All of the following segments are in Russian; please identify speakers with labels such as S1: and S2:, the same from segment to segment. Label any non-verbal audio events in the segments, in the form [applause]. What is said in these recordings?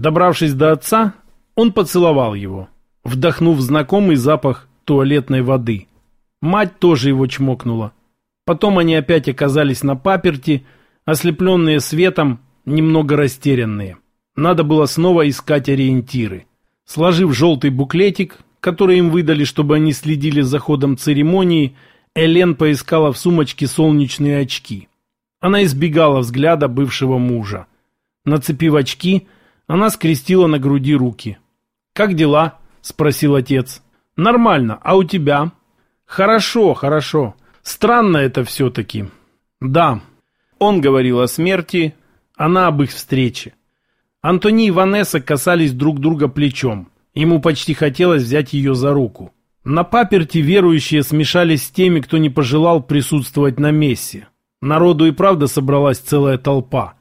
S1: Добравшись до отца, он поцеловал его, вдохнув знакомый запах туалетной воды. Мать тоже его чмокнула. Потом они опять оказались на паперти, ослепленные светом, немного растерянные. Надо было снова искать ориентиры. Сложив желтый буклетик, который им выдали, чтобы они следили за ходом церемонии, Элен поискала в сумочке солнечные очки. Она избегала взгляда бывшего мужа. Нацепив очки, скрестила на груди руки. «Как дела?» – спросил отец. «Нормально, а у тебя?» «Хорошо, хорошо. Странно это все-таки». «Да». Он говорил о смерти, она об их встрече. Антони и Ванесса касались друг друга плечом. Ему почти хотелось взять ее за руку. На паперти верующие смешались с теми, кто не пожелал присутствовать на мессе. Народу и правда собралась целая толпа.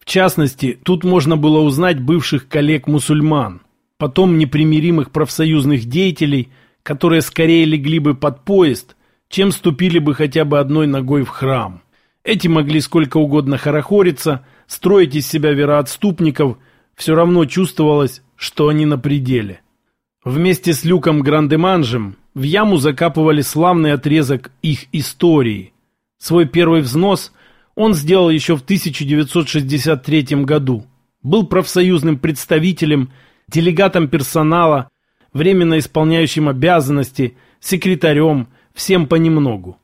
S1: В частности, тут можно было узнать бывших коллег-мусульман, потом непримиримых профсоюзных деятелей, которые скорее легли бы под поезд, чем ступили бы хотя бы одной ногой в храм. Эти могли сколько угодно хорохориться, строить из себя вероотступников, все равно чувствовалось, что они на пределе. Вместе с Люком Грандеманжем в яму закапывали славный отрезок их истории. Свой первый взнос он сделал еще в 1963 году. Был профсоюзным представителем, делегатом персонала, временно исполняющим обязанности, секретарем, всем понемногу.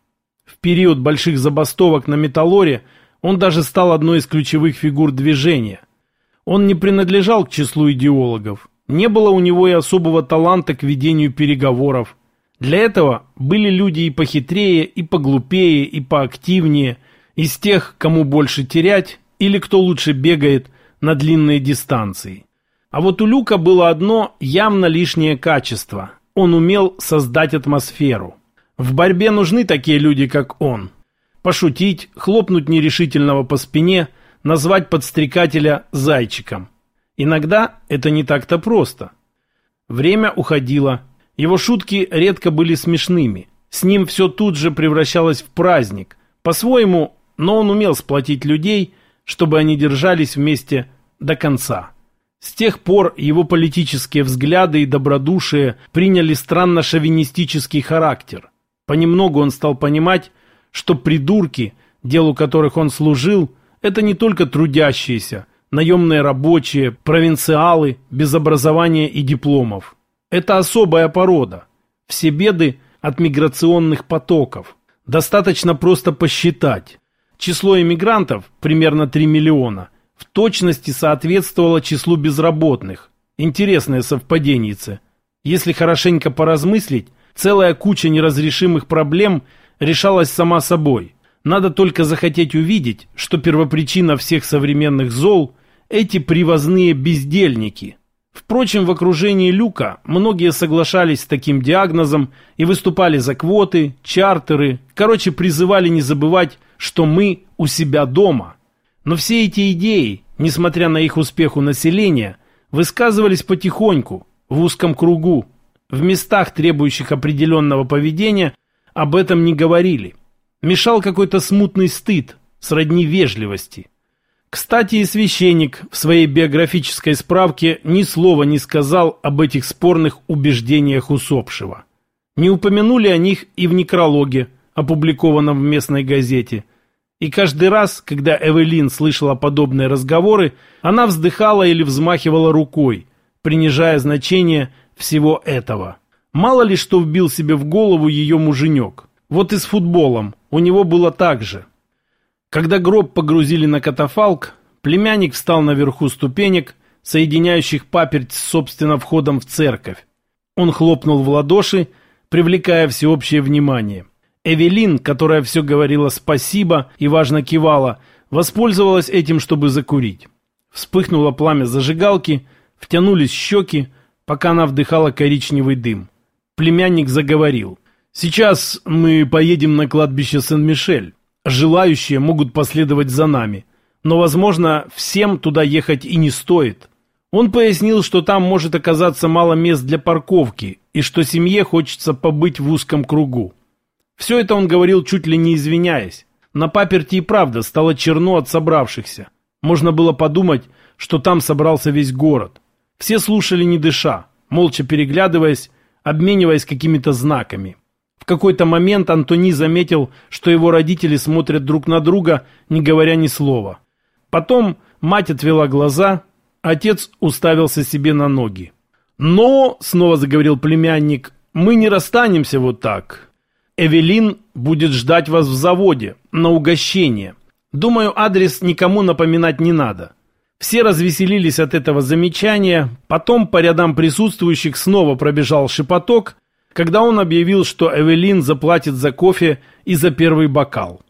S1: В период больших забастовок на Металлоре он даже стал одной из ключевых фигур движения. Он не принадлежал к числу идеологов. Не было у него и особого таланта к ведению переговоров. Для этого были люди и похитрее, и поглупее, и поактивнее, из тех, кому больше терять, или кто лучше бегает на длинные дистанции. А вот у Люка было одно явно лишнее качество. Он умел создать атмосферу. В борьбе нужны такие люди, как он. Пошутить, хлопнуть нерешительного по спине, назвать подстрекателя зайчиком. Иногда это не так-то просто. Время уходило. Его шутки редко были смешными. С ним все тут же превращалось в праздник. По-своему, но он умел сплотить людей, чтобы они держались вместе до конца. С тех пор его политические взгляды и добродушие приняли странно шовинистический характер. Понемногу он стал понимать, что придурки, делу которых он служил, это не только трудящиеся, наемные рабочие, провинциалы, без образования и дипломов. Это особая порода. Все беды от миграционных потоков. Достаточно просто посчитать. Число иммигрантов, примерно 3 миллиона, в точности соответствовало числу безработных. Интересное совпадение. Если хорошенько поразмыслить, целая куча неразрешимых проблем решалась сама собой. Надо только захотеть увидеть, что первопричина всех современных зол – эти привозные бездельники. Впрочем, в окружении Люка многие соглашались с таким диагнозом и выступали за квоты, чартеры, короче, призывали не забывать, что мы у себя дома. Но все эти идеи, несмотря на их успех у населения, высказывались потихоньку, в узком кругу. В местах, требующих определенного поведения, об этом не говорили. Мешал какой-то смутный стыд, сродни вежливости. Кстати, и священник в своей биографической справке ни слова не сказал об этих спорных убеждениях усопшего. Не упомянули о них и в некрологе, опубликованном в местной газете – и каждый раз, когда Эвелин слышала подобные разговоры, она вздыхала или взмахивала рукой, принижая значение всего этого. Мало ли что вбил себе в голову ее муженек. Вот и с футболом у него было так же. Когда гроб погрузили на катафалк, племянник встал наверху ступенек, соединяющих паперть с собственно входом в церковь. Он хлопнул в ладоши, привлекая всеобщее внимание – Эвелин, которая все говорила спасибо и важно кивала, воспользовалась этим, чтобы закурить. Вспыхнуло пламя зажигалки, втянулись щеки, пока она вдыхала коричневый дым. Племянник заговорил. «Сейчас мы поедем на кладбище Сен-Мишель. Желающие могут последовать за нами. Но, возможно, всем туда ехать и не стоит». Он пояснил, что там может оказаться мало мест для парковки и что семье хочется побыть в узком кругу. Все это он говорил чуть ли не извиняясь. На паперти и правда стало черно от собравшихся. Можно было подумать, что там собрался весь город. Все слушали не дыша, молча переглядываясь, обмениваясь какими-то знаками. В какой-то момент Антони заметил, что его родители смотрят друг на друга, не говоря ни слова. Потом мать отвела глаза, отец уставился себе на ноги. «Но», — снова заговорил племянник, — «мы не расстанемся вот так. Эвелин будет ждать вас в заводе, на угощение. Думаю, адрес никому напоминать не надо». Все развеселились от этого замечания, потом по рядам присутствующих снова пробежал шепоток, когда он объявил, что Эвелин заплатит за кофе и за первый бокал.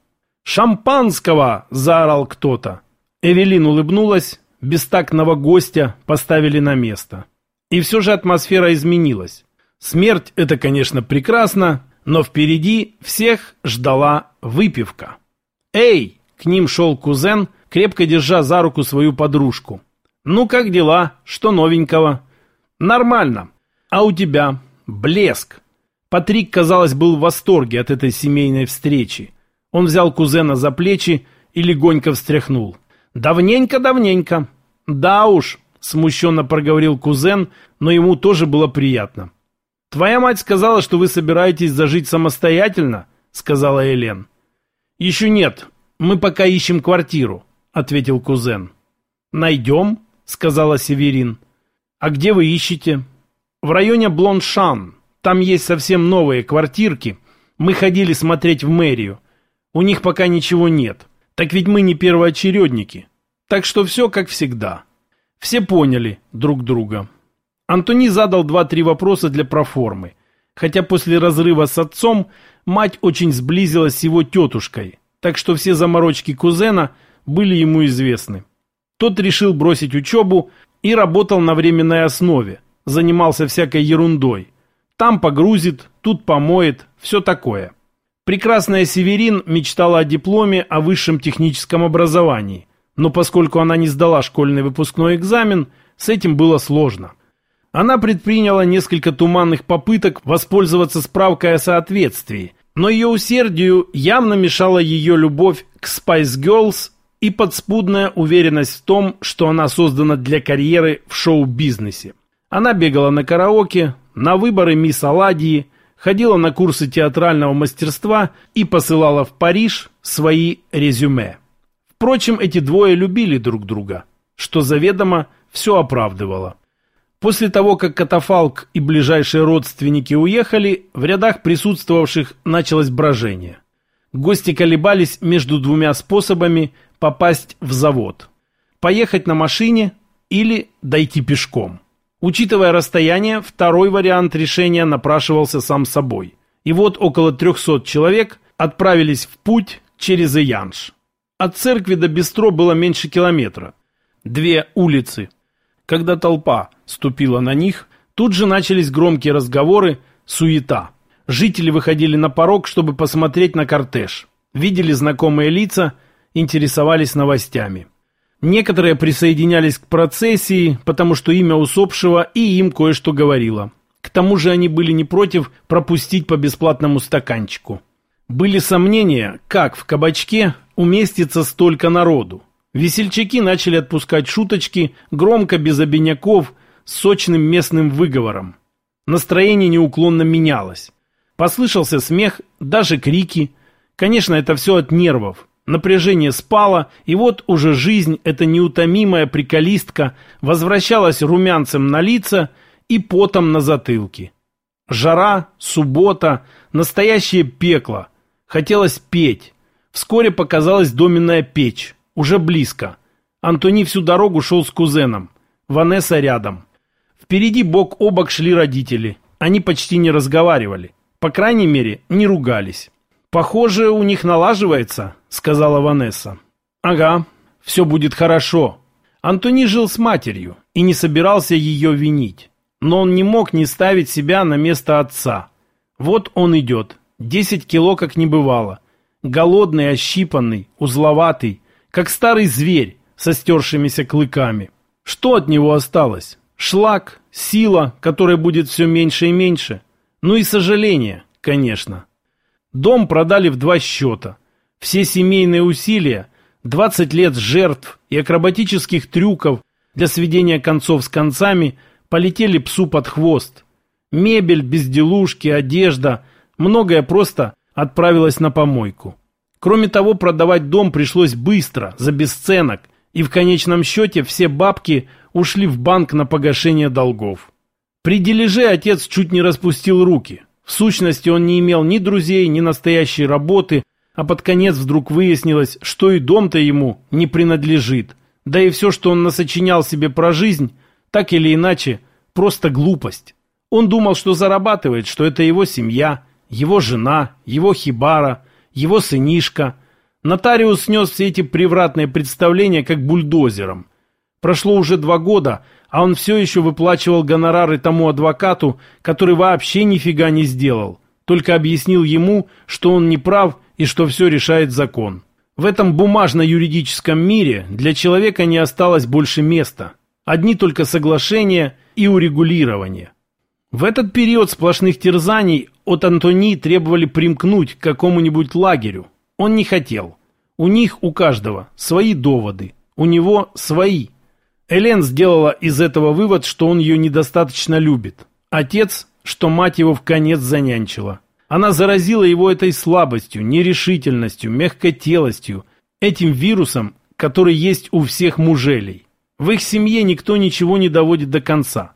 S1: «Шампанского!» – заорал кто-то. Эвелин улыбнулась, бестактного гостя поставили на место. И все же атмосфера изменилась. Смерть – это, конечно, прекрасно, но впереди всех ждала выпивка. «Эй!» – к ним шел кузен, крепко держа за руку свою подружку. «Ну, как дела? Что новенького?» «Нормально. А у тебя?» «Блеск». Патрик, казалось, был в восторге от этой семейной встречи. Он взял кузена за плечи и легонько встряхнул. «Давненько-давненько». «Да уж», — смущенно проговорил кузен, но ему тоже было приятно. «Твоя мать сказала, что вы собираетесь зажить самостоятельно?» — сказала Элен. «Еще нет. Мы пока ищем квартиру», — ответил кузен. «Найдем», — сказала Северин. «А где вы ищете?» «В районе Блоншан. Там есть совсем новые квартирки. Мы ходили смотреть в мэрию. У них пока ничего нет. Так ведь мы не первоочередники. Так что все как всегда». Все поняли друг друга. Антони задал два-три вопроса для проформы. Хотя после разрыва с отцом мать очень сблизилась с его тетушкой, так что все заморочки кузена были ему известны. Тот решил бросить учебу и работал на временной основе, занимался всякой ерундой. Там погрузит, тут помоет, все такое. Прекрасная Северин мечтала о дипломе о высшем техническом образовании, но поскольку она не сдала школьный выпускной экзамен, с этим было сложно. Она предприняла несколько туманных попыток воспользоваться справкой о соответствии, но ее усердию явно мешала ее любовь к Spice Girls и подспудная уверенность в том, что она создана для карьеры в шоу-бизнесе. Она бегала на караоке, на выборы мисс Аладьи, ходила на курсы театрального мастерства и посылала в Париж свои резюме. Впрочем, эти двое любили друг друга, что заведомо все оправдывало. После того, как катафалк и ближайшие родственники уехали, в рядах присутствовавших началось брожение. Гости колебались между двумя способами попасть в завод. Поехать на машине или дойти пешком. Учитывая расстояние, второй вариант решения напрашивался сам собой. И вот около 300 человек отправились в путь через Иянш. От церкви до Бестро было меньше километра. Две улицы. Когда толпа ступила на них, тут же начались громкие разговоры, суета. Жители выходили на порог, чтобы посмотреть на кортеж. Видели знакомые лица, интересовались новостями. Некоторые присоединялись к процессии, потому что имя усопшего и им кое-что говорило. К тому же они были не против пропустить по бесплатному стаканчику. Были сомнения, как в кабачке уместится столько народу. Весельчаки начали отпускать шуточки, громко, без обиняков, с сочным местным выговором. Настроение неуклонно менялось. Послышался смех, даже крики. Конечно, это все от нервов. Напряжение спало, и вот уже жизнь, эта неутомимая приколистка, возвращалась румянцем на лица и потом на затылке. Жара, суббота, настоящее пекло. Хотелось петь. Вскоре показалась доменная печь. Уже близко. Антони всю дорогу шел с кузеном. Ванесса рядом. Впереди бок о бок шли родители. Они почти не разговаривали. По крайней мере, не ругались. «Похоже, у них налаживается», — сказала Ванесса. «Ага, все будет хорошо». Антони жил с матерью и не собирался ее винить. Но он не мог не ставить себя на место отца. Вот он идет. Десять кило как не бывало. Голодный, ощипанный, узловатый, как старый зверь со стершимися клыками. Что от него осталось? Шлак, сила, которая будет все меньше и меньше. Ну и сожаление, конечно. Дом продали в два счета. Все семейные усилия, 20 лет жертв и акробатических трюков, для сведения концов с концами полетели псу под хвост. Мебель, безделушки, одежда, многое просто отправилось на помойку. Кроме того, продавать дом пришлось быстро, за бесценок, и в конечном счете все бабки ушли в банк на погашение долгов. При дележе отец чуть не распустил руки. В сущности, он не имел ни друзей, ни настоящей работы, а под конец вдруг выяснилось, что и дом-то ему не принадлежит. Да и все, что он насочинял себе про жизнь, так или иначе, просто глупость. Он думал, что зарабатывает, что это его семья, его жена, его хибара, его сынишка. Нотариус снес все эти превратные представления как бульдозером. Прошло уже два года, а он все еще выплачивал гонорары тому адвокату, который вообще нифига не сделал, только объяснил ему, что он не прав и что все решает закон. В этом бумажно-юридическом мире для человека не осталось больше места. Одни только соглашения и урегулирование. В этот период сплошных терзаний от Антони требовали примкнуть к какому-нибудь лагерю. Он не хотел. У них, у каждого, свои доводы. У него свои. Элен сделала из этого вывод, что он ее недостаточно любит. Отец, что мать его в конец занянчила. Она заразила его этой слабостью, нерешительностью, мягкотелостью, этим вирусом, который есть у всех мужелей. В их семье никто ничего не доводит до конца.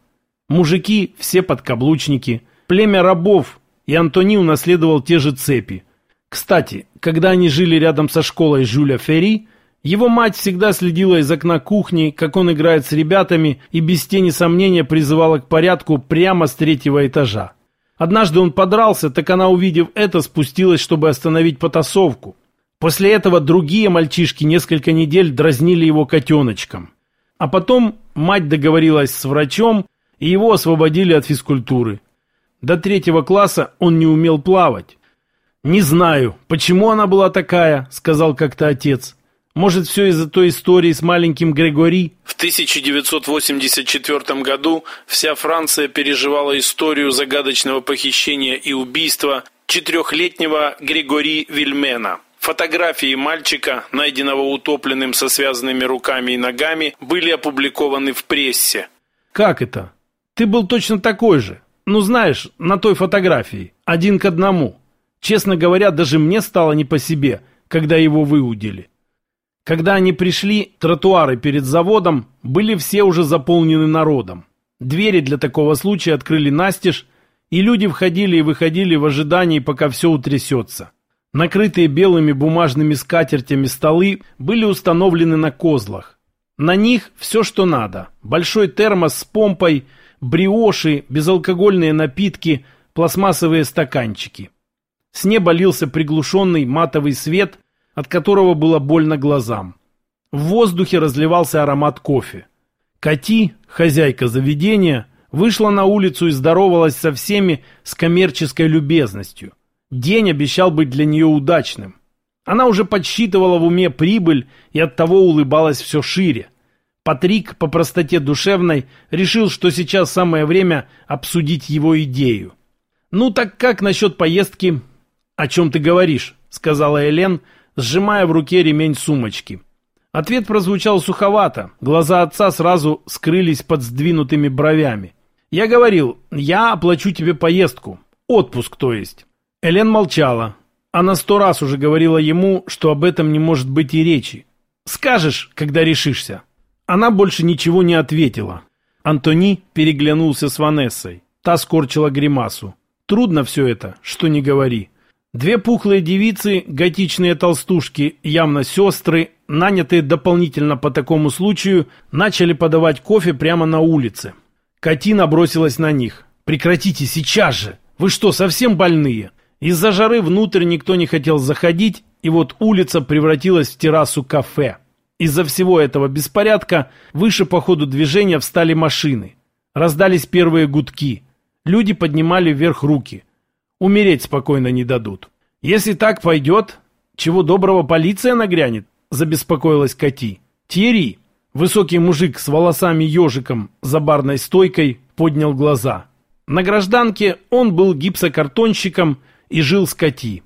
S1: Мужики все подкаблучники, племя рабов, и Антони унаследовал те же цепи. Кстати, когда они жили рядом со школой Жюля Ферри, его мать всегда следила из окна кухни, как он играет с ребятами, и без тени сомнения призывала к порядку прямо с третьего этажа. Однажды он подрался, так она, увидев это, спустилась, чтобы остановить потасовку. После этого другие мальчишки несколько недель дразнили его котеночком. А потом мать договорилась с врачом, и его освободили от физкультуры. До третьего класса он не умел плавать. «Не знаю, почему она была такая», — сказал как-то отец. Может, все из-за той истории с маленьким Грегори?
S2: В 1984 году вся Франция переживала историю загадочного похищения и убийства четырехлетнего Григори Вильмена. Фотографии мальчика, найденного утопленным со связанными руками и ногами, были опубликованы в прессе.
S1: Как это? Ты был точно такой же. Ну, знаешь, на той фотографии. Один к одному. Честно говоря, даже мне стало не по себе, когда его выудили. Когда они пришли, тротуары перед заводом были все уже заполнены народом. Двери для такого случая открыли настежь, и люди входили и выходили в ожидании, пока все утрясется. Накрытые белыми бумажными скатертями столы были установлены на козлах. На них все, что надо. Большой термос с помпой, бриоши, безалкогольные напитки, пластмассовые стаканчики. С неба лился приглушенный матовый свет – от которого было больно глазам. В воздухе разливался аромат кофе. Кати, хозяйка заведения, вышла на улицу и здоровалась со всеми с коммерческой любезностью. День обещал быть для нее удачным. Она уже подсчитывала в уме прибыль и оттого улыбалась все шире. Патрик по простоте душевной решил, что сейчас самое время обсудить его идею. «Ну так как насчет поездки?» «О чем ты говоришь?» — сказала Элен, сжимая в руке ремень сумочки. Ответ прозвучал суховато, глаза отца сразу скрылись под сдвинутыми бровями. «Я говорил, я оплачу тебе поездку. Отпуск, то есть». Элен молчала. Она сто раз уже говорила ему, что об этом не может быть и речи. «Скажешь, когда решишься». Она больше ничего не ответила. Антони переглянулся с Ванессой. Та скорчила гримасу. «Трудно все это, что не говори». Две пухлые девицы, готичные толстушки, явно сестры, нанятые дополнительно по такому случаю, начали подавать кофе прямо на улице. Катина бросилась на них. «Прекратите сейчас же! Вы что, совсем больные?» Из-за жары внутрь никто не хотел заходить, и вот улица превратилась в террасу кафе. Из-за всего этого беспорядка выше по ходу движения встали машины. Раздались первые гудки. Люди поднимали вверх руки – Умереть спокойно не дадут. Если так пойдет, чего доброго полиция нагрянет, забеспокоилась Кати. Тьерри, высокий мужик с волосами-ежиком за барной стойкой, поднял глаза. На гражданке он был гипсокартонщиком и жил с Кати.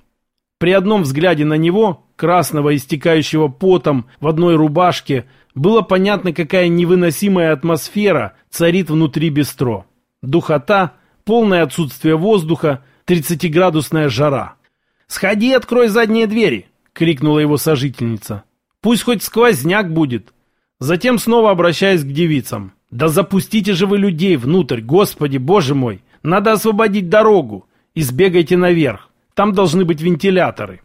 S1: При одном взгляде на него, красного, истекающего потом, в одной рубашке, было понятно, какая невыносимая атмосфера царит внутри бистро. Духота, полное отсутствие воздуха, 30-градусная жара. «Сходи, открой задние двери!» — крикнула его сожительница. «Пусть хоть сквозняк будет!» Затем снова обращаясь к девицам. «Да запустите же вы людей внутрь, Господи, Боже мой! Надо освободить дорогу! И сбегайте наверх! Там должны быть вентиляторы!»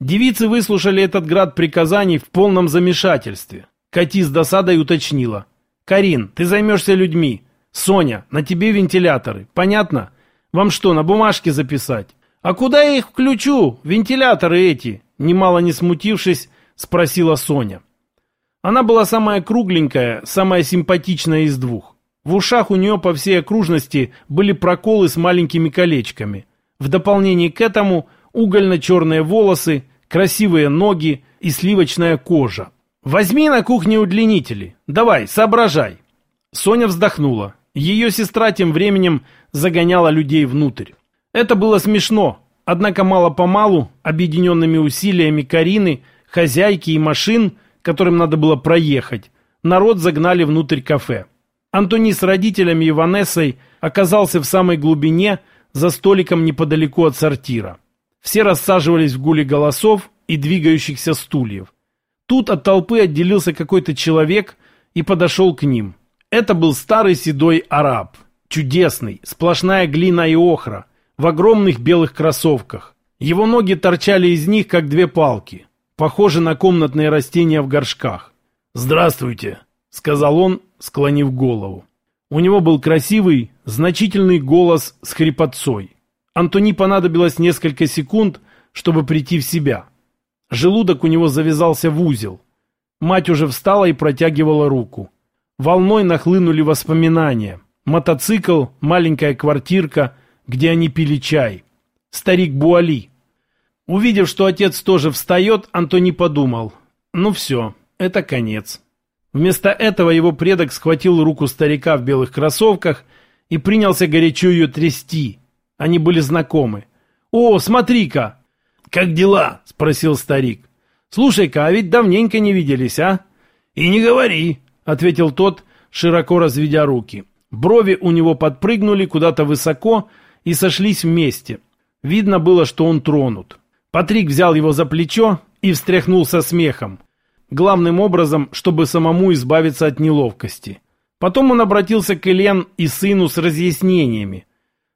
S1: Девицы выслушали этот град приказаний в полном замешательстве. Кати с досадой уточнила. «Карин, ты займешься людьми. Соня, на тебе вентиляторы. Понятно? Вам что, на бумажке записать?» «А куда я их включу? Вентиляторы эти?» Немало не смутившись, спросила Соня. Она была самая кругленькая, самая симпатичная из двух. В ушах у нее по всей окружности были проколы с маленькими колечками. В дополнение к этому угольно-черные волосы, красивые ноги и сливочная кожа. «Возьми на кухне удлинители. Давай, соображай». Соня вздохнула. Ее сестра тем временем загоняла людей внутрь. Это было смешно, однако мало-помалу, объединенными усилиями Карины, хозяйки и машин, которым надо было проехать, народ загнали внутрь кафе. Антони с родителями и Ванессой оказался в самой глубине, за столиком неподалеку от сортира. Все рассаживались в гуле голосов и двигающихся стульев. Тут от толпы отделился какой-то человек и подошел к ним. Это был старый седой араб. Чудесный, сплошная глина и охра, в огромных белых кроссовках. Его ноги торчали из них, как две палки, похожи на комнатные растения в горшках. «Здравствуйте», — сказал он, склонив голову. У него был красивый, значительный голос с хрипотцой. Антони понадобилось несколько секунд, чтобы прийти в себя. Желудок у него завязался в узел. Мать уже встала и протягивала руку. Волной нахлынули воспоминания. Мотоцикл, маленькая квартирка, где они пили чай. Старик Буали. Увидев, что отец тоже встает, Антони подумал. Ну все, это конец. Вместо этого его предок схватил руку старика в белых кроссовках и принялся горячо ее трясти. Они были знакомы. «О, смотри-ка!» «Как дела?» — спросил старик. «Слушай-ка, а ведь давненько не виделись, а?» «И не говори», — ответил тот, широко разведя руки. Брови у него подпрыгнули куда-то высоко и сошлись вместе. Видно было, что он тронут. Патрик взял его за плечо и встряхнул со смехом. Главным образом, чтобы самому избавиться от неловкости. Потом он обратился к Элен и сыну с разъяснениями.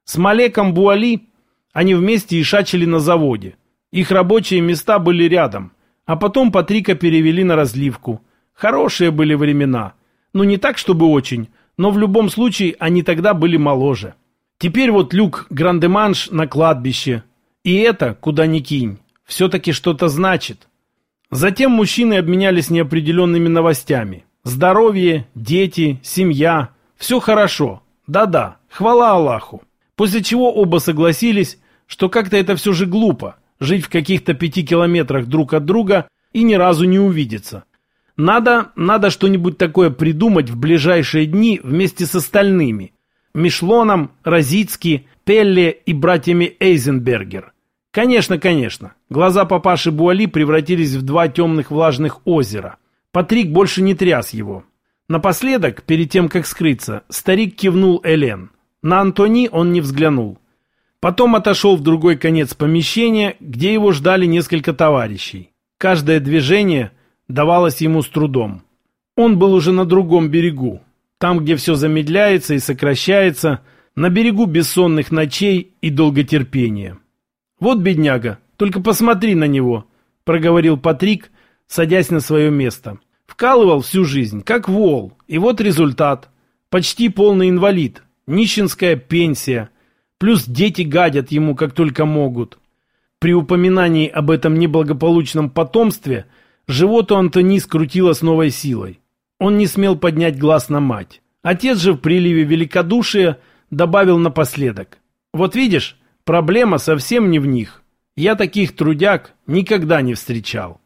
S1: С Малеком Буали они вместе и шачили на заводе. Их рабочие места были рядом. А потом Патрика перевели на разливку. Хорошие были времена. Ну не так, чтобы очень, но в любом случае они тогда были моложе. Теперь вот Люк Грандеманш на кладбище. И это, куда ни кинь, все-таки что-то значит. Затем мужчины обменялись неопределенными новостями. Здоровье, дети, семья. Все хорошо. Да-да, хвала Аллаху. После чего оба согласились, что как-то это все же глупо, жить в каких-то пяти километрах друг от друга и ни разу не увидеться. Надо, надо что-нибудь такое придумать в ближайшие дни вместе с остальными. Мишлоном, Розицки, Пелле и братьями Эйзенбергер. Конечно, конечно. Глаза папаши Буали превратились в два темных влажных озера. Патрик больше не тряс его. Напоследок, перед тем, как скрыться, старик кивнул Элен. На Антони он не взглянул. Потом отошел в другой конец помещения, где его ждали несколько товарищей. Каждое движение давалось ему с трудом. Он был уже на другом берегу, там, где все замедляется и сокращается, на берегу бессонных ночей и долготерпения. «Вот бедняга, только посмотри на него», — проговорил Патрик, садясь на свое место. «Вкалывал всю жизнь, как вол, и вот результат. Почти полный инвалид, нищенская пенсия, плюс дети гадят ему как только могут. При упоминании об этом неблагополучном потомстве живот у Антони скрутило с новой силой. Он не смел поднять глаз на мать. Отец же в приливе великодушия добавил напоследок. «Вот видишь, проблема совсем не в них. Я таких трудяг никогда не встречал».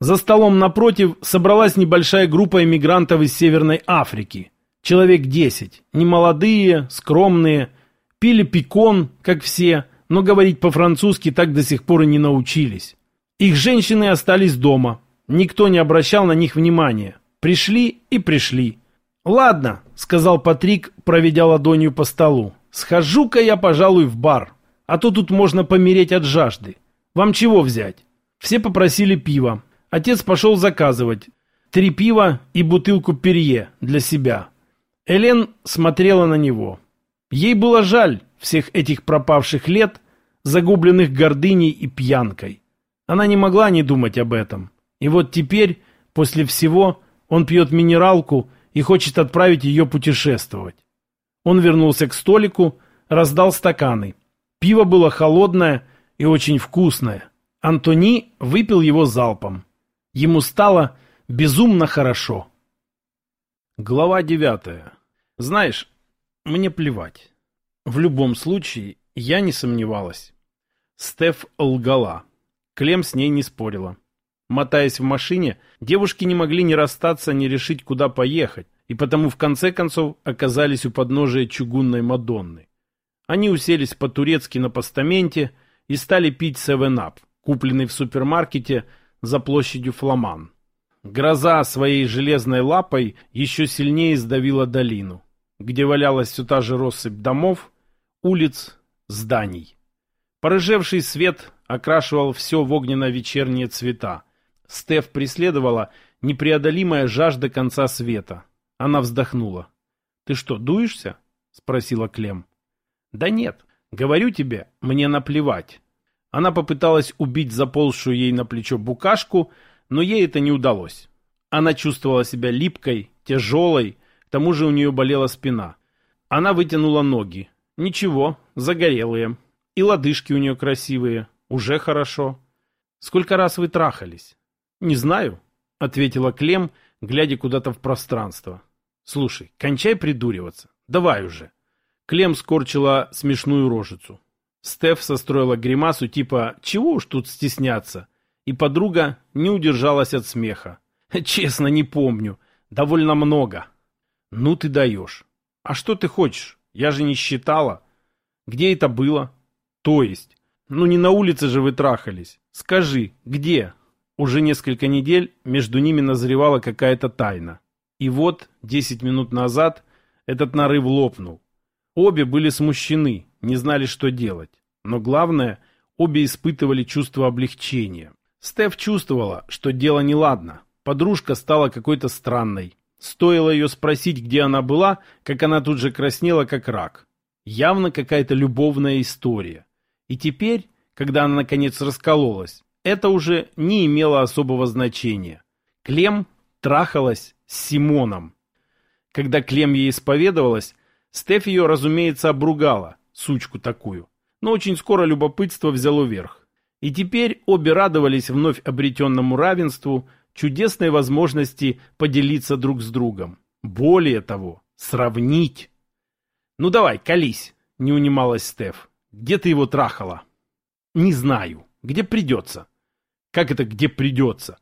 S1: За столом напротив собралась небольшая группа эмигрантов из Северной Африки. Человек десять. Немолодые, скромные. Пили пекон, как все, но говорить по-французски так до сих пор и не научились. Их женщины остались дома. Никто не обращал на них внимания. Пришли и пришли. «Ладно», — сказал Патрик, проведя ладонью по столу. «Схожу-ка я, пожалуй, в бар, а то тут можно помереть от жажды. Вам чего взять?» Все попросили пива. Отец пошел заказывать. Три пива и бутылку перье для себя. Элен смотрела на него. Ей было жаль всех этих пропавших лет, загубленных гордыней и пьянкой. Она не могла не думать об этом. И вот теперь, после всего, он пьет минералку и хочет отправить ее путешествовать. Он вернулся к столику, раздал стаканы. Пиво было холодное и очень вкусное. Антони выпил его залпом. Ему стало безумно хорошо. Глава девятая. Знаешь, мне плевать. В любом случае, я не сомневалась. Стеф лгала. Клем с ней не спорила. Мотаясь в машине, девушки не могли ни расстаться, ни решить, куда поехать, и потому в конце концов оказались у подножия чугунной Мадонны. Они уселись по-турецки на постаменте и стали пить севен-ап, купленный в супермаркете за площадью Фламан. Гроза своей железной лапой еще сильнее сдавила долину, где валялась все та же россыпь домов, улиц, зданий. Порыжевший свет окрашивал все в огненно-вечерние цвета. Стеф преследовала непреодолимая жажда конца света. Она вздохнула. «Ты что, дуешься?» — спросила Клем. «Да нет, говорю тебе, мне наплевать». Она попыталась убить заползшую ей на плечо букашку, но ей это не удалось. Она чувствовала себя липкой, тяжелой, к тому же у нее болела спина. Она вытянула ноги. Ничего, загорелые. И лодыжки у нее красивые. Уже хорошо. Сколько раз вы трахались? Не знаю, ответила Клем, глядя куда-то в пространство. Слушай, кончай придуриваться. Давай уже. Клем скорчила смешную рожицу. Стеф состроила гримасу типа «Чего уж тут стесняться?» И подруга не удержалась от смеха. [laughs] «Честно, не помню. Довольно много». «Ну ты даешь. А что ты хочешь? Я же не считала. Где это было?» «То есть? Ну не на улице же вы трахались. Скажи, где?» Уже несколько недель между ними назревала какая-то тайна. И вот, десять минут назад, этот нарыв лопнул. Обе были смущены, не знали, что делать. Но главное, обе испытывали чувство облегчения. Стеф чувствовала, что дело неладно. Подружка стала какой-то странной. Стоило ее спросить, где она была, как она тут же краснела, как рак. Явно какая-то любовная история. И теперь, когда она наконец раскололась, это уже не имело особого значения. Клем трахалась с Симоном. Когда Клем ей исповедовалась, Стеф ее, разумеется, обругала, сучку такую. Но очень скоро любопытство взяло верх. И теперь обе радовались вновь обретенному равенству, чудесной возможности поделиться друг с другом. Более того, сравнить. «Ну давай, колись», — не унималась Стеф. «Где ты его трахала?» «Не знаю. Где придется?» «Как это где придется?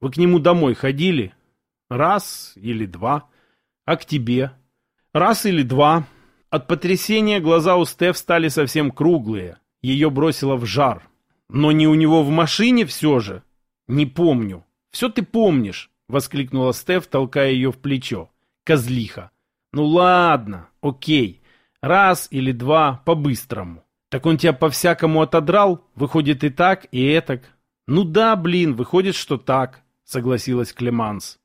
S1: Вы к нему домой ходили?» Раз или два. А к тебе? Раз или два. От потрясения глаза у Стеф стали совсем круглые. Ее бросило в жар. Но не у него в машине все же. Не помню. Все ты помнишь, воскликнула Стеф, толкая ее в плечо. Козлиха. Ну ладно, окей. Раз или два по-быстрому. Так он тебя по-всякому отодрал? Выходит и так, и этак. Ну да, блин, выходит, что так, согласилась Клеманс.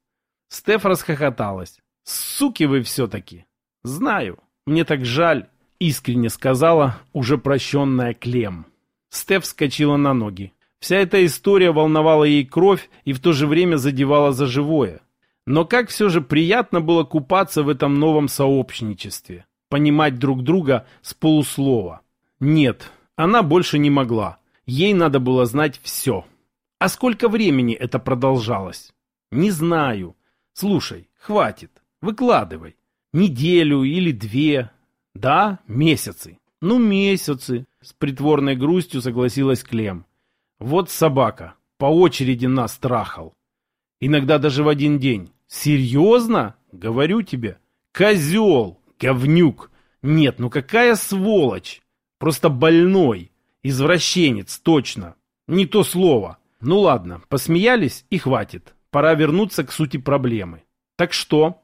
S1: Стеф расхохоталась. «Суки вы все-таки!» «Знаю, мне так жаль», — искренне сказала уже прощенная Клем. Стеф вскочила на ноги. Вся эта история волновала ей кровь и в то же время задевала за живое. Но как все же приятно было купаться в этом новом сообщничестве, понимать друг друга с полуслова. Нет, она больше не могла. Ей надо было знать все. А сколько времени это продолжалось? Не знаю. Слушай, хватит, выкладывай. Неделю или две. Да, месяцы. Ну, месяцы. С притворной грустью согласилась Клем. Вот собака. По очереди нас трахал. Иногда даже в один день. Серьезно? Говорю тебе. Козел. Говнюк. Нет, ну какая сволочь. Просто больной. Извращенец, точно. Не то слово. Ну ладно, посмеялись и хватит. Пора вернуться к сути проблемы. Так что?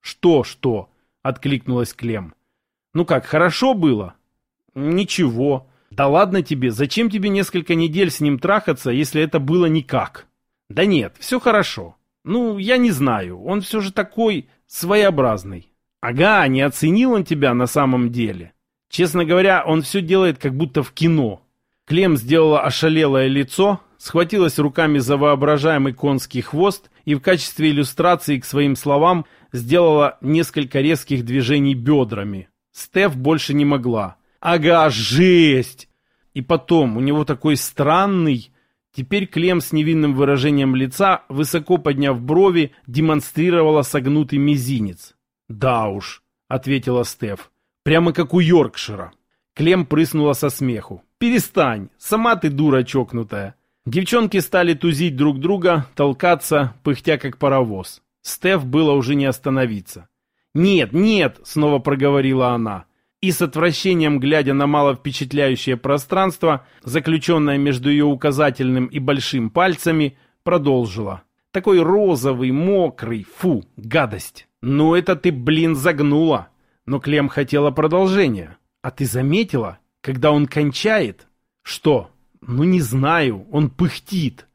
S1: Что-что? Откликнулась Клем. Ну как, хорошо было? Ничего. Да ладно тебе, зачем тебе несколько недель с ним трахаться, если это было никак? Да нет, все хорошо. Ну, я не знаю, он все же такой своеобразный. Ага, не оценил он тебя на самом деле. Честно говоря, он все делает как будто в кино. Клем сделала ошалелое лицо, схватилась руками за воображаемый конский хвост и в качестве иллюстрации к своим словам сделала несколько резких движений бедрами. Стеф больше не могла. Ага, жесть! И потом, у него такой странный... Теперь Клем с невинным выражением лица, высоко подняв брови, демонстрировала согнутый мизинец. «Да уж», — ответила Стеф, — «прямо как у Йоркшира». Клем прыснула со смеху. «Перестань! Сама ты дура чокнутая!» Девчонки стали тузить друг друга, толкаться, пыхтя как паровоз. Стеф было уже не остановиться. «Нет, нет!» — снова проговорила она. И с отвращением, глядя на маловпечатляющее пространство, заключенное между ее указательным и большим пальцами, продолжила. «Такой розовый, мокрый, фу, гадость!» «Ну это ты, блин, загнула!» Но Клем хотела продолжения. «А ты заметила, когда он кончает?» «Что?» «Ну не знаю, он пыхтит!»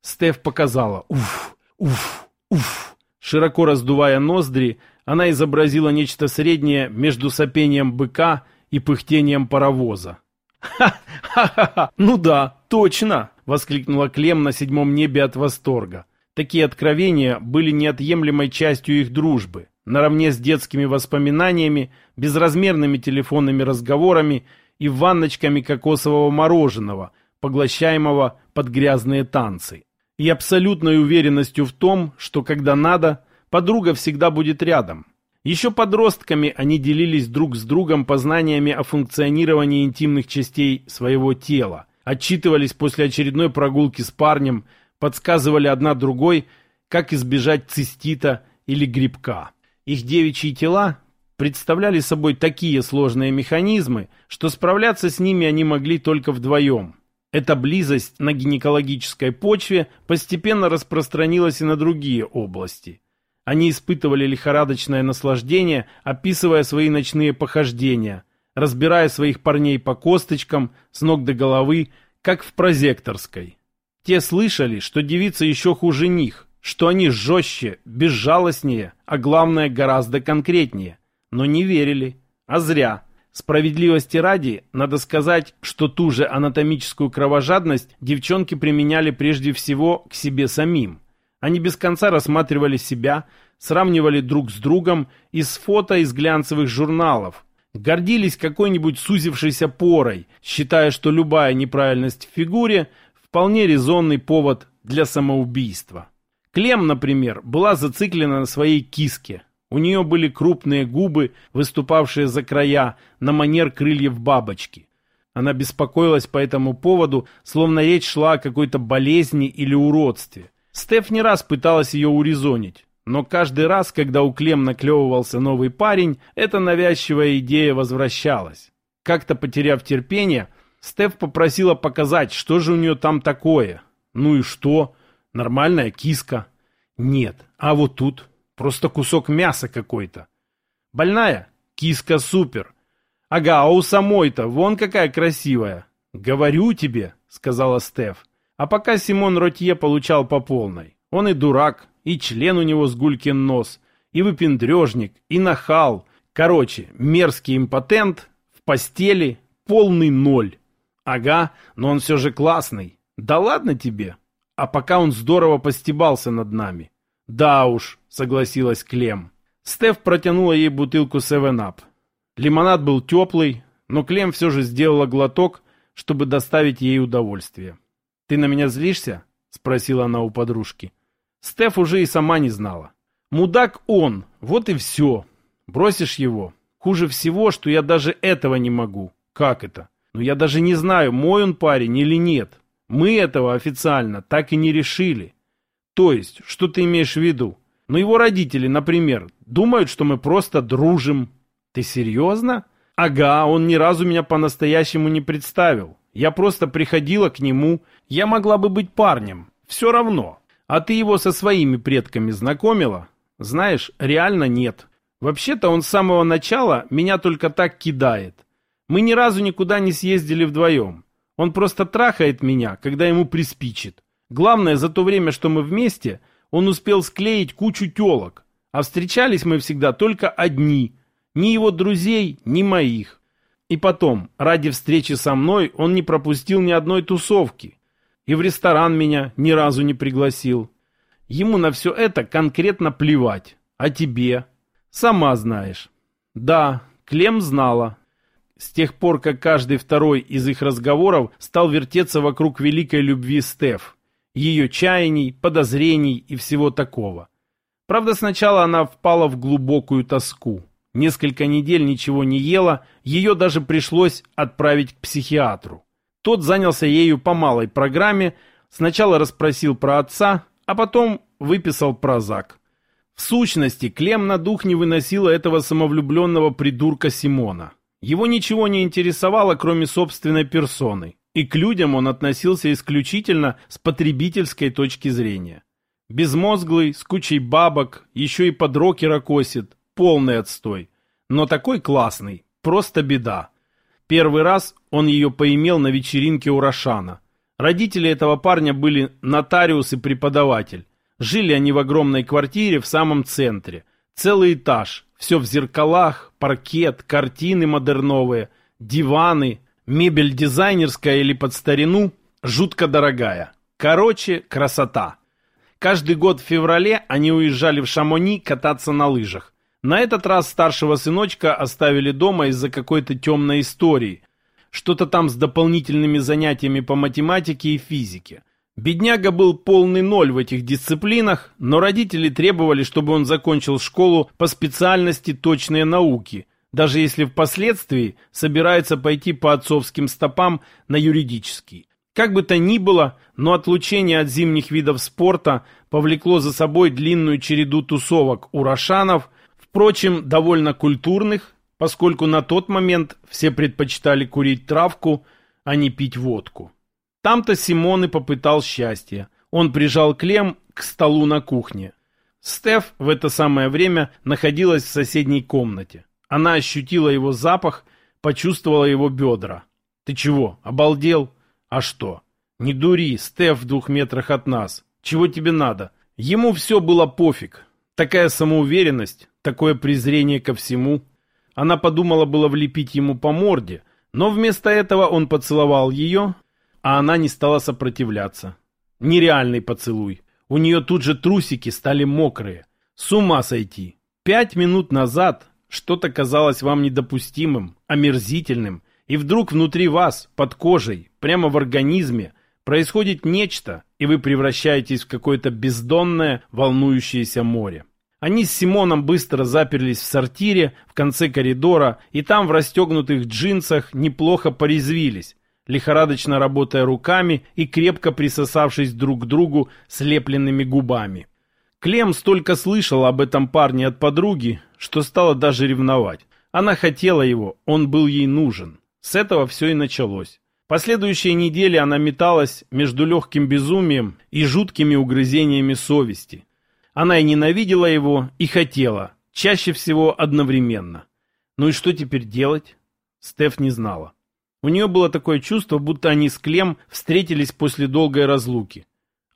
S1: Стеф показала. «Уф, уф, уф!» Широко раздувая ноздри, она изобразила нечто среднее между сопением быка и пыхтением паровоза. «Ха-ха-ха! Ну да, точно!» — воскликнула Клем на седьмом небе от восторга. Такие откровения были неотъемлемой частью их дружбы, наравне с детскими воспоминаниями, безразмерными телефонными разговорами и ванночками кокосового мороженого, поглощаемого под грязные танцы. И абсолютной уверенностью в том, что когда надо, подруга всегда будет рядом. Еще подростками они делились друг с другом познаниями о функционировании интимных частей своего тела, отчитывались после очередной прогулки с парнем, подсказывали одна другой, как избежать цистита или грибка. Их девичьи тела представляли собой такие сложные механизмы, что справляться с ними они могли только вдвоем. Эта близость на гинекологической почве постепенно распространилась и на другие области. Они испытывали лихорадочное наслаждение, описывая свои ночные похождения, разбирая своих парней по косточкам с ног до головы, как в прозекторской. Те слышали, что девица еще хуже них, что они жестче, безжалостнее, а главное гораздо конкретнее. Но не верили. А зря. Справедливости ради, надо сказать, что ту же анатомическую кровожадность девчонки применяли прежде всего к себе самим. Они без конца рассматривали себя, сравнивали друг с другом из фото из глянцевых журналов, гордились какой-нибудь сузившейся порой, считая, что любая неправильность в фигуре вполне резонный повод для самоубийства. Клем, например, была зациклена на своей киске. У нее были крупные губы, выступавшие за края, на манер крыльев бабочки. Она беспокоилась по этому поводу, словно речь шла о какой-то болезни или уродстве. Стеф не раз пыталась ее урезонить, но каждый раз, когда у Клем наклевывался новый парень, эта навязчивая идея возвращалась. Как-то потеряв терпение, Стеф попросила показать, что же у нее там такое. Ну и что? Нормальная киска. Нет, а вот тут просто кусок мяса какой-то. Больная? Киска супер. Ага, а у самой-то вон какая красивая. Говорю тебе, сказала Стеф. А пока Симон Ротье получал по полной. Он и дурак, и член у него с гулькин нос, и выпендрежник, и нахал. Короче, мерзкий импотент, в постели, полный ноль. Ага, но он все же классный. Да ладно тебе. А пока он здорово постебался над нами. Да уж, согласилась Клем. Стеф протянула ей бутылку 7-Up. Лимонад был теплый, но Клем все же сделала глоток, чтобы доставить ей удовольствие. «Ты на меня злишься?» — спросила она у подружки. Стеф уже и сама не знала. «Мудак он, вот и все. Бросишь его. Хуже всего, что я даже этого не могу. Как это? Ну я даже не знаю, мой он парень или нет. Мы этого официально так и не решили. То есть, что ты имеешь в виду? Ну его родители, например, думают, что мы просто дружим. Ты серьезно? Ага, он ни разу меня по-настоящему не представил. Я просто приходила к нему. Я могла бы быть парнем. Все равно. А ты его со своими предками знакомила? Знаешь, реально нет. Вообще-то он с самого начала меня только так кидает. Мы ни разу никуда не съездили вдвоем. Он просто трахает меня, когда ему приспичит. Главное, за то время, что мы вместе, он успел склеить кучу телок. А встречались мы всегда только одни. Ни его друзей, ни моих. И потом, ради встречи со мной, он не пропустил ни одной тусовки. И в ресторан меня ни разу не пригласил. Ему на все это конкретно плевать. А тебе? Сама знаешь. Да, Клем знала. С тех пор, как каждый второй из их разговоров стал вертеться вокруг великой любви Стеф, ее чаяний, подозрений и всего такого. Правда, сначала она впала в глубокую тоску. Несколько недель ничего не ела, ее даже пришлось отправить к психиатру. Тот занялся ею по малой программе, сначала расспросил про отца, а потом выписал прозак. В сущности, Клем на дух не выносила этого самовлюбленного придурка Симона. Его ничего не интересовало, кроме собственной персоны, и к людям он относился исключительно с потребительской точки зрения. Безмозглый, с кучей бабок, еще и под рокера косит, полный отстой. Но такой классный, просто беда. Первый раз он ее поимел на вечеринке у Рошана. Родители этого парня были нотариус и преподаватель. Жили они в огромной квартире в самом центре. Целый этаж. Все в зеркалах, паркет, картины модерновые, диваны, мебель дизайнерская или под старину, жутко дорогая. Короче, красота. Каждый год в феврале они уезжали в Шамони кататься на лыжах. На этот раз старшего сыночка оставили дома из-за какой-то темной истории. Что-то там с дополнительными занятиями по математике и физике. Бедняга был полный ноль в этих дисциплинах, но родители требовали, чтобы он закончил школу по специальности точные науки, даже если впоследствии собирается пойти по отцовским стопам на юридический. Как бы то ни было, но отлучение от зимних видов спорта повлекло за собой длинную череду тусовок у Рошанов, впрочем, довольно культурных, поскольку на тот момент все предпочитали курить травку, а не пить водку. Там-то Симон и попытал счастье. Он прижал Клем к столу на кухне. Стеф в это самое время находилась в соседней комнате. Она ощутила его запах, почувствовала его бедра. «Ты чего, обалдел? А что? Не дури, Стеф в двух метрах от нас. Чего тебе надо?» Ему все было пофиг. Такая самоуверенность, такое презрение ко всему. Она подумала было влепить ему по морде, но вместо этого он поцеловал ее, а она не стала сопротивляться. Нереальный поцелуй. У нее тут же трусики стали мокрые. С ума сойти. Пять минут назад что-то казалось вам недопустимым, омерзительным, и вдруг внутри вас, под кожей, прямо в организме, происходит нечто, и вы превращаетесь в какое-то бездонное, волнующееся море. Они с Симоном быстро заперлись в сортире в конце коридора, и там в расстегнутых джинсах неплохо порезвились, лихорадочно работая руками и крепко присосавшись друг к другу слепленными губами. Клем столько слышал об этом парне от подруги, что стала даже ревновать. Она хотела его, он был ей нужен. С этого все и началось. Последующие недели она металась между легким безумием и жуткими угрызениями совести. Она и ненавидела его, и хотела, чаще всего одновременно. Ну и что теперь делать? Стеф не знала. У нее было такое чувство, будто они с Клем встретились после долгой разлуки.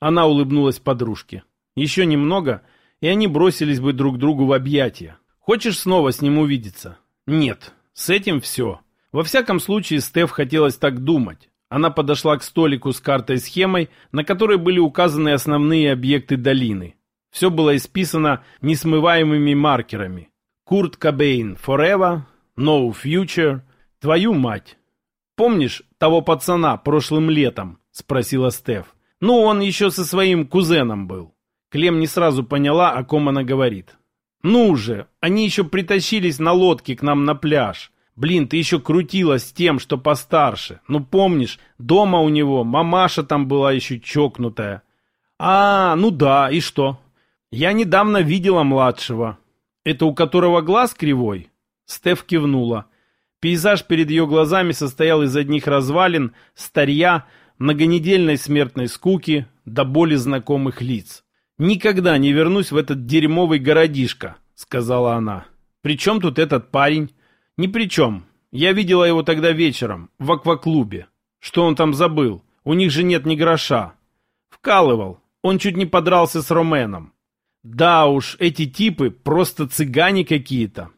S1: Она улыбнулась подружке. Еще немного, и они бросились бы друг другу в объятия. Хочешь снова с ним увидеться? Нет, с этим все. Во всяком случае, Стеф хотелось так думать. Она подошла к столику с картой-схемой, на которой были указаны основные объекты долины. Все было исписано несмываемыми маркерами. Курт Кобейн Forever, No Future, Твою мать. «Помнишь того пацана прошлым летом?» — спросила Стеф. «Ну, он еще со своим кузеном был». Клем не сразу поняла, о ком она говорит. «Ну же, они еще притащились на лодке к нам на пляж. Блин, ты еще крутилась с тем, что постарше. Ну, помнишь, дома у него мамаша там была еще чокнутая». «А, ну да, и что?» «Я недавно видела младшего». «Это у которого глаз кривой?» Стеф кивнула. Пейзаж перед ее глазами состоял из одних развалин, старья, многонедельной смертной скуки, до боли знакомых лиц. «Никогда не вернусь в этот дерьмовый городишко», — сказала она. «При чем тут этот парень?» «Ни при чем. Я видела его тогда вечером, в акваклубе. Что он там забыл? У них же нет ни гроша». «Вкалывал. Он чуть не подрался с Роменом». «Да уж, эти типы просто цыгане какие-то.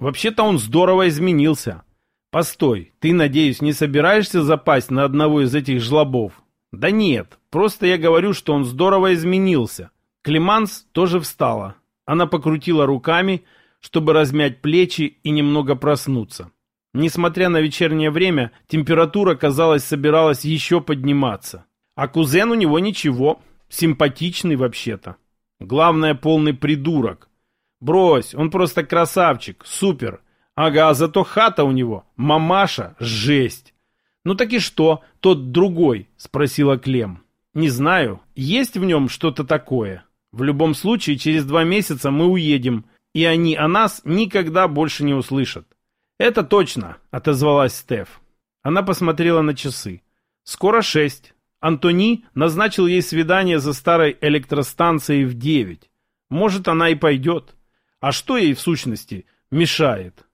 S1: Вообще-то он здорово изменился». «Постой, ты, надеюсь, не собираешься запасть на одного из этих жлобов?» «Да нет, просто я говорю, что он здорово изменился. Климанс тоже встала. Она покрутила руками, чтобы размять плечи и немного проснуться. Несмотря на вечернее время, температура, казалось, собиралась еще подниматься. А кузен у него ничего, симпатичный вообще-то. Главное, полный придурок. Брось, он просто красавчик, супер. Ага, а зато хата у него, мамаша, жесть. Ну так и что, тот другой, спросила Клем. Не знаю, есть в нем что-то такое. В любом случае, через два месяца мы уедем, и они о нас никогда больше не услышат. Это точно, отозвалась Стеф. Она посмотрела на часы. Скоро шесть. Антони назначил ей свидание за старой электростанцией в девять. Может, она и пойдет. А что ей в сущности мешает?